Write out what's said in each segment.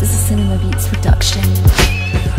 This is a Cinema Beats production.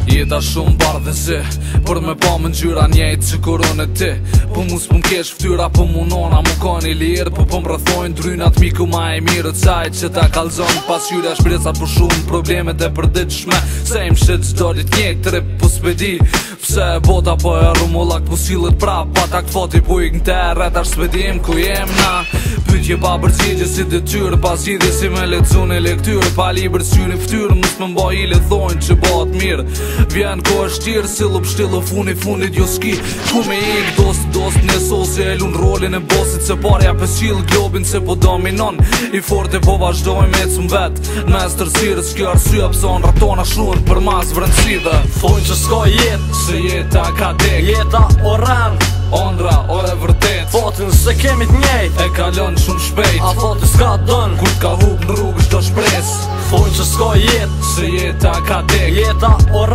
Jeta shumë bardh dhe zë Për me pa më njëra njëjtë që kurën e ti Po mu s'pun kesh ftyra po m'unon nona mu ka një lirë Po po më rëthojnë drynat miku ma e mirë të sajtë që ta kalzon Pas qyra shpresat për po shumë problemet e për shme Se im shetë që dollit njëk të po s'pedi Pse e bota po e rumullak po s'ilët pra Pa ta këfoti po i në të ashtë s'pedim ku jem na Pytje pa bërgjegje si të tyrë Pas i si me lecune lektyrë Pa libër bërgjegjë ftyrë Mësë me mba i lethojnë që mirë Vjen ko është tjirë si lup shtilë funi funit jo s'ki Ku me ik dost dost një sosi e lun rolin e bosit Se parja ja globin se po dominon I fort e po vazhdoj me cëm vet Në mes tërzirë s'ky arsye pëson Ratona shruen për mas vrëndësi dhe Fojnë që s'ko jet Se jeta ka dek Jeta oran Ondra o e vërtet Fotin se kemi t'njejt E kalon shumë shpejt A fotin s'ka t'donë Kur ka vup në rrugës do shpres Fojnë që s'ka jetë Se jeta ka dek Jeta o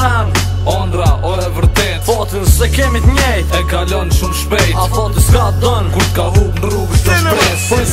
Ondra o e vërtet Fotin se kemi t'njejt E kalon shumë shpejt A fotin s'ka t'donë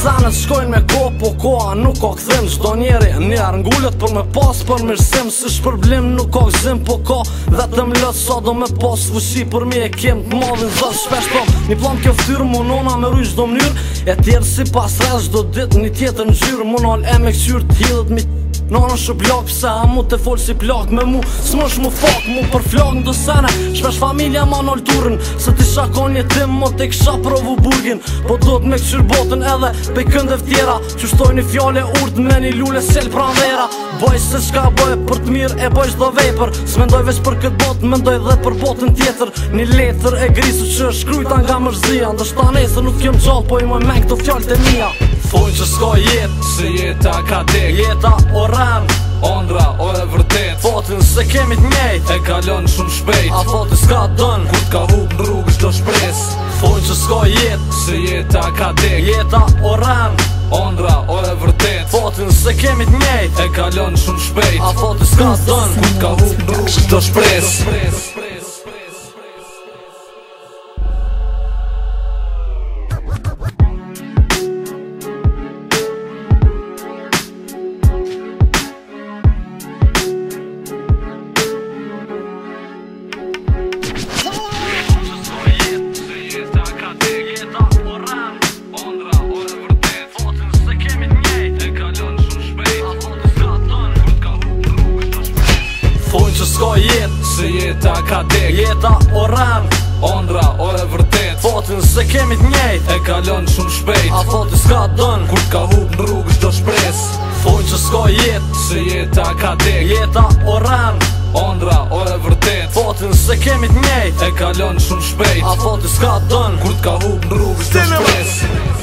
Zanët shkojnë me ko, po ko a nuk o këthim Shdo njeri një arngullet për me pas për mirësim si shpërblim nuk o këzim, po ko dhe të më Sa do me pas fushi për mi e kem të madhin Dhe shpesh tom, po. një plan kjo fyrë nona me rujsh do mënyr E tjerë si pas rrës, shdo dit një tjetë në gjyrë Munon e me këqyrë t'hidhët mi t'hidhët Nona shë blok pëse a mu të folë si plak me mu Smo shë mu fak mu për flak në dësene Shpesh familja ma në lturën Se ti shakon një tim mo të kësha provu burgin Po do të me këshyr botën edhe pe këndev tjera Qështoj një fjale urt me një lule sel pra vera Boj se shka boj për të mirë e boj shdo vejpër Së mendoj veç për këtë botë, mendoj dhe për botën tjetër Një letër e grisu që nga mërzia nuk po i me Fojnë që s'ko jetë Se jeta ka dek Jeta o rarë Ondra o e vërtet Thotin se kemi t'njejt E kalon shumë shpejt A thotin s'ka dën Kut ka hup në rrugës do shpres Fojnë që s'ko jetë Se jeta ka dek Jeta o rarë Ondra o e vërtet Thotin se kemi t'njejt E kalon shumë shpejt A thotin s'ka ku Kut ka hup në rrugës do do shpres. Se jeta ka tek Jeta oran Ondra o e vërtet Fotin se kemi t'njejt E kalon shumë shpejt A fotin s'ka t'don Kur t'ka hup në rrugë do shpres Fojnë që ka jet Se jeta ka tek Jeta oran Ondra o e vërtet Fotin se kemi t'njejt E kalon shumë shpejt A fotin s'ka t'don Kur t'ka hup në rrugë do shpres